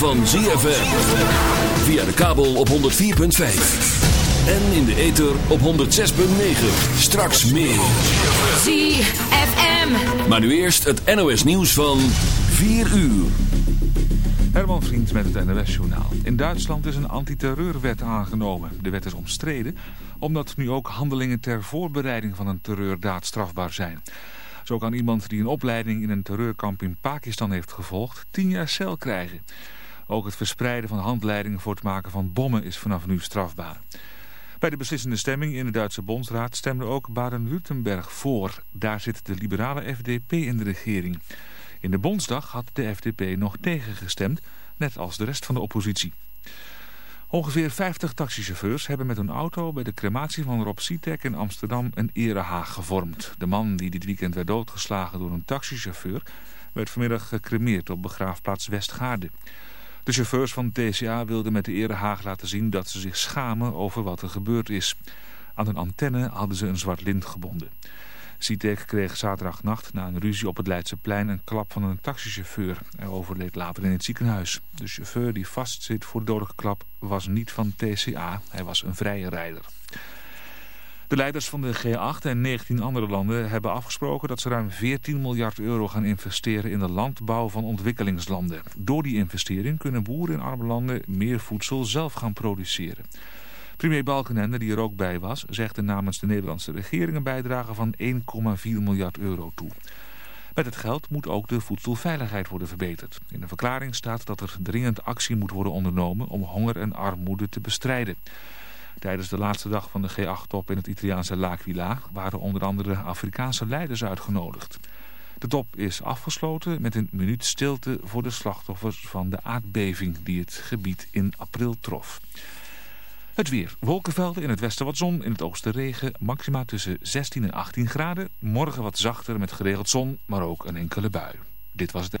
van ZFM. Via de kabel op 104.5. En in de ether op 106.9. Straks meer. ZFM. Maar nu eerst het NOS nieuws van 4 uur. Herman Vriend met het NOS-journaal. In Duitsland is een antiterreurwet aangenomen. De wet is omstreden omdat nu ook handelingen ter voorbereiding van een terreurdaad strafbaar zijn. Zo kan iemand die een opleiding in een terreurkamp in Pakistan heeft gevolgd 10 jaar cel krijgen. Ook het verspreiden van handleidingen voor het maken van bommen is vanaf nu strafbaar. Bij de beslissende stemming in de Duitse Bondsraad stemde ook Baden-Württemberg voor. Daar zit de liberale FDP in de regering. In de Bondsdag had de FDP nog tegengestemd, net als de rest van de oppositie. Ongeveer 50 taxichauffeurs hebben met hun auto bij de crematie van Rob Sitek in Amsterdam een erehaag gevormd. De man die dit weekend werd doodgeslagen door een taxichauffeur werd vanmiddag gecremeerd op begraafplaats Westgaarde. De chauffeurs van TCA wilden met de erehaag laten zien dat ze zich schamen over wat er gebeurd is. Aan een antenne hadden ze een zwart lint gebonden. Sitek kreeg zaterdagnacht na een ruzie op het Leidseplein een klap van een taxichauffeur. Hij overleed later in het ziekenhuis. De chauffeur die vastzit voor de dodelijke klap was niet van TCA. Hij was een vrije rijder. De leiders van de G8 en 19 andere landen hebben afgesproken dat ze ruim 14 miljard euro gaan investeren in de landbouw van ontwikkelingslanden. Door die investering kunnen boeren in arme landen meer voedsel zelf gaan produceren. Premier Balkenende, die er ook bij was, zegt er namens de Nederlandse regering een bijdrage van 1,4 miljard euro toe. Met het geld moet ook de voedselveiligheid worden verbeterd. In de verklaring staat dat er dringend actie moet worden ondernomen om honger en armoede te bestrijden. Tijdens de laatste dag van de G8-top in het Italiaanse L'Aquila waren onder andere Afrikaanse leiders uitgenodigd. De top is afgesloten met een minuut stilte voor de slachtoffers van de aardbeving die het gebied in april trof. Het weer. Wolkenvelden in het westen wat zon, in het oosten regen. Maxima tussen 16 en 18 graden. Morgen wat zachter met geregeld zon, maar ook een enkele bui. Dit was het.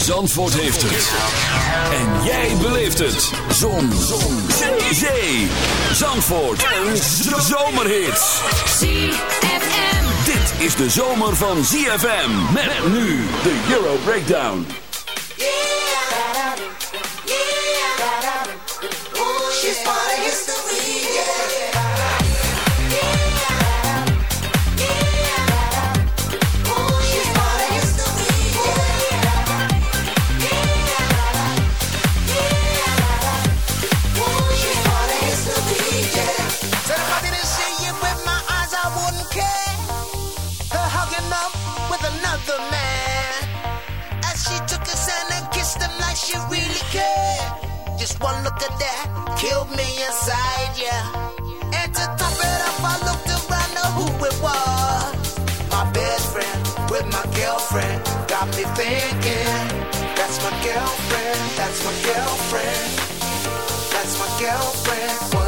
Zandvoort heeft het. En jij beleeft het. Zon. Zon. Zee. Zandvoort. Een zomerhit. ZFM. Dit is de zomer van ZFM. Met nu de Euro Breakdown. Yeah. She's part of history. one look at that killed me inside, yeah. And to top it off, I looked around, know who it was. My best friend with my girlfriend got me thinking. That's my girlfriend, that's my girlfriend, that's my girlfriend.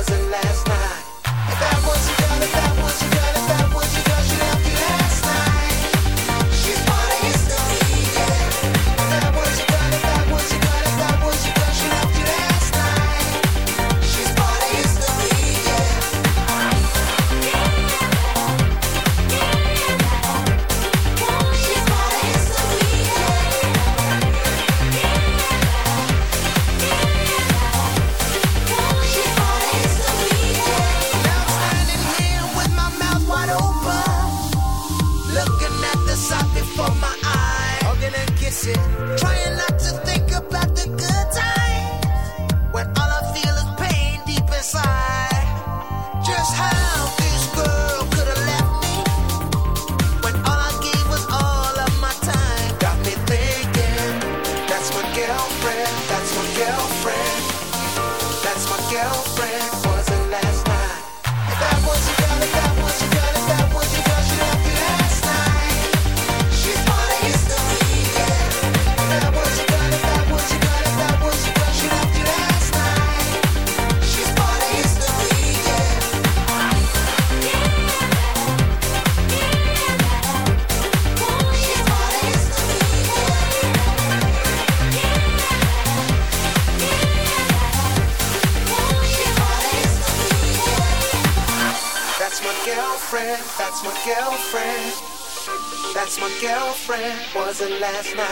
last night.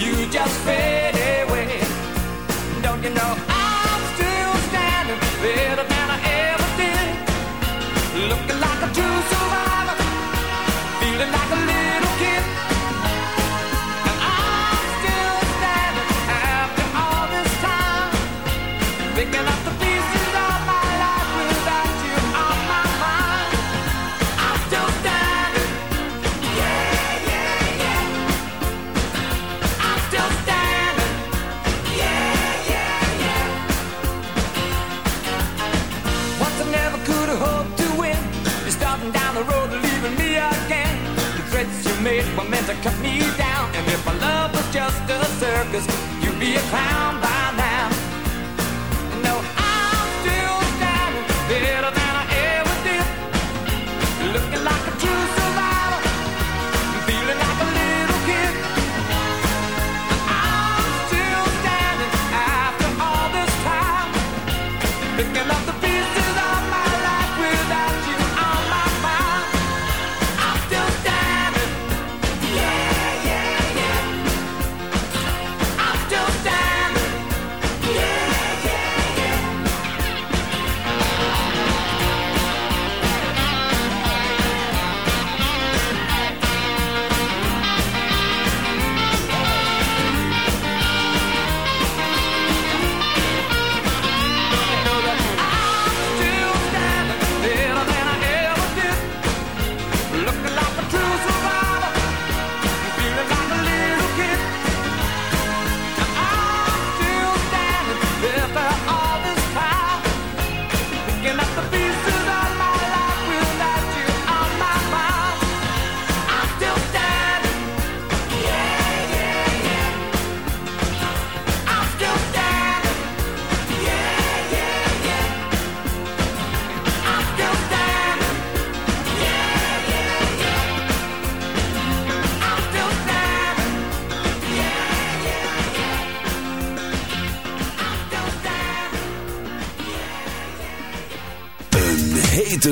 You just fail.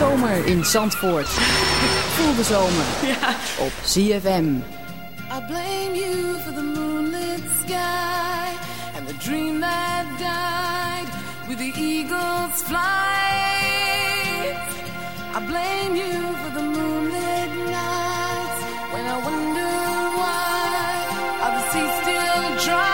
Zomer in Zandvoort. Voel de zomer ja. op I blame you for the moonlit sky and the dream that died with the eagle's flight. I blame you for the moonlit nights when I wonder why are the seas still dry.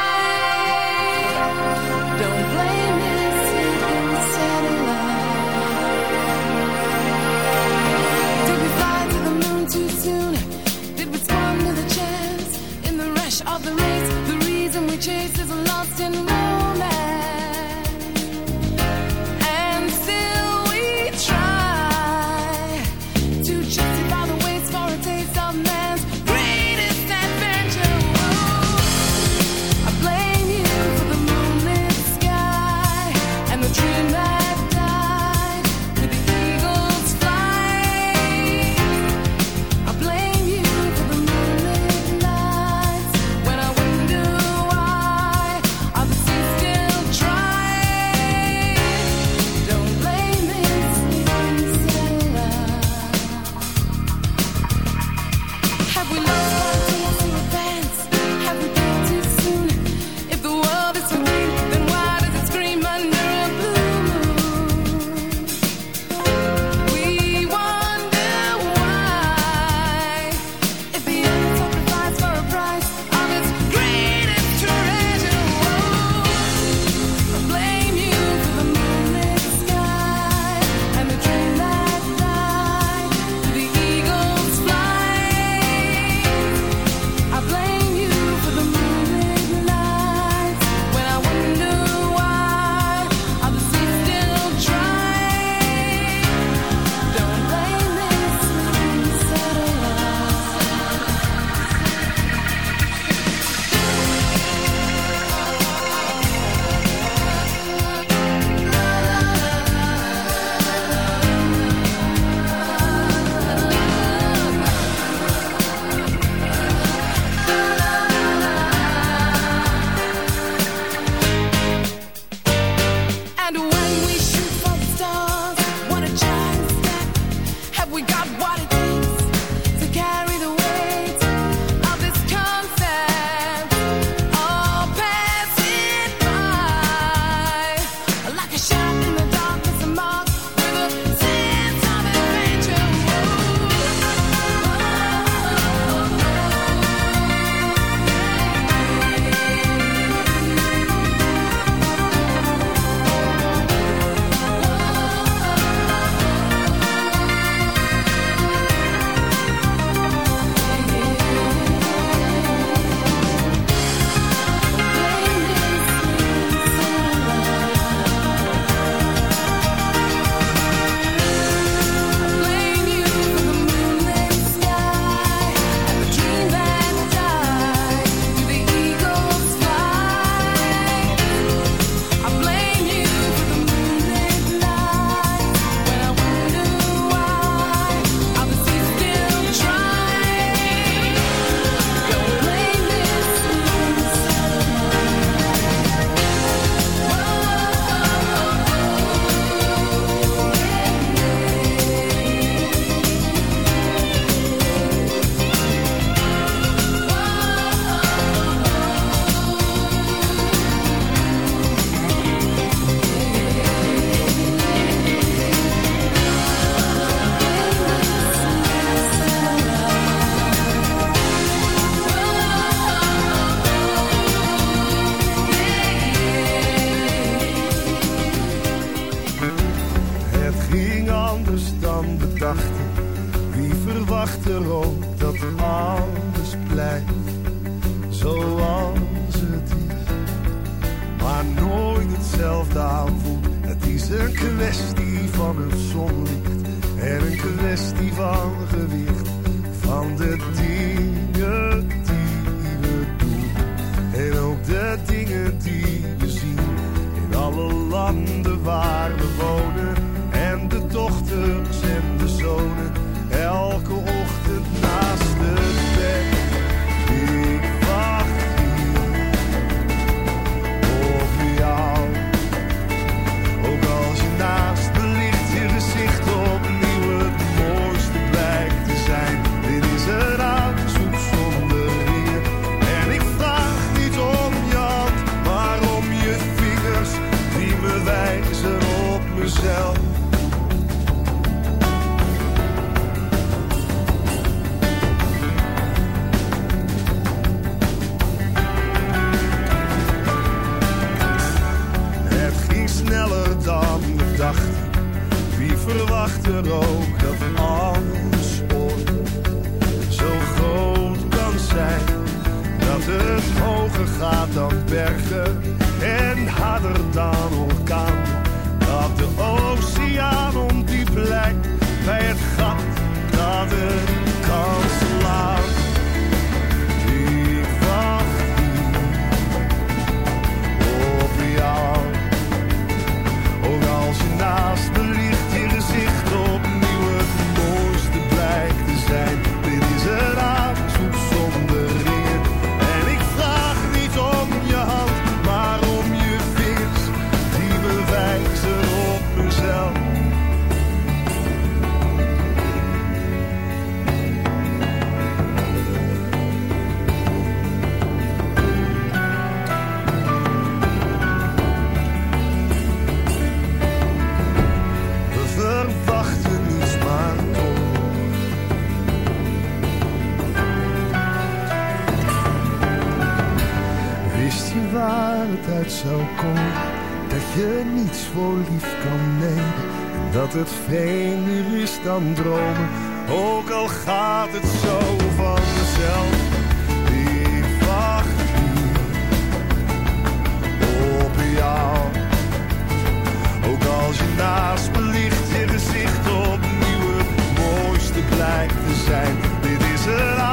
chases lost in het vreemder is dan dromen, ook al gaat het zo vanzelf. die wacht hier op jou, ook als je naast me ligt, je gezicht opnieuw het mooiste blijkt te zijn. Dit is een.